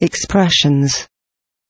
Expressions.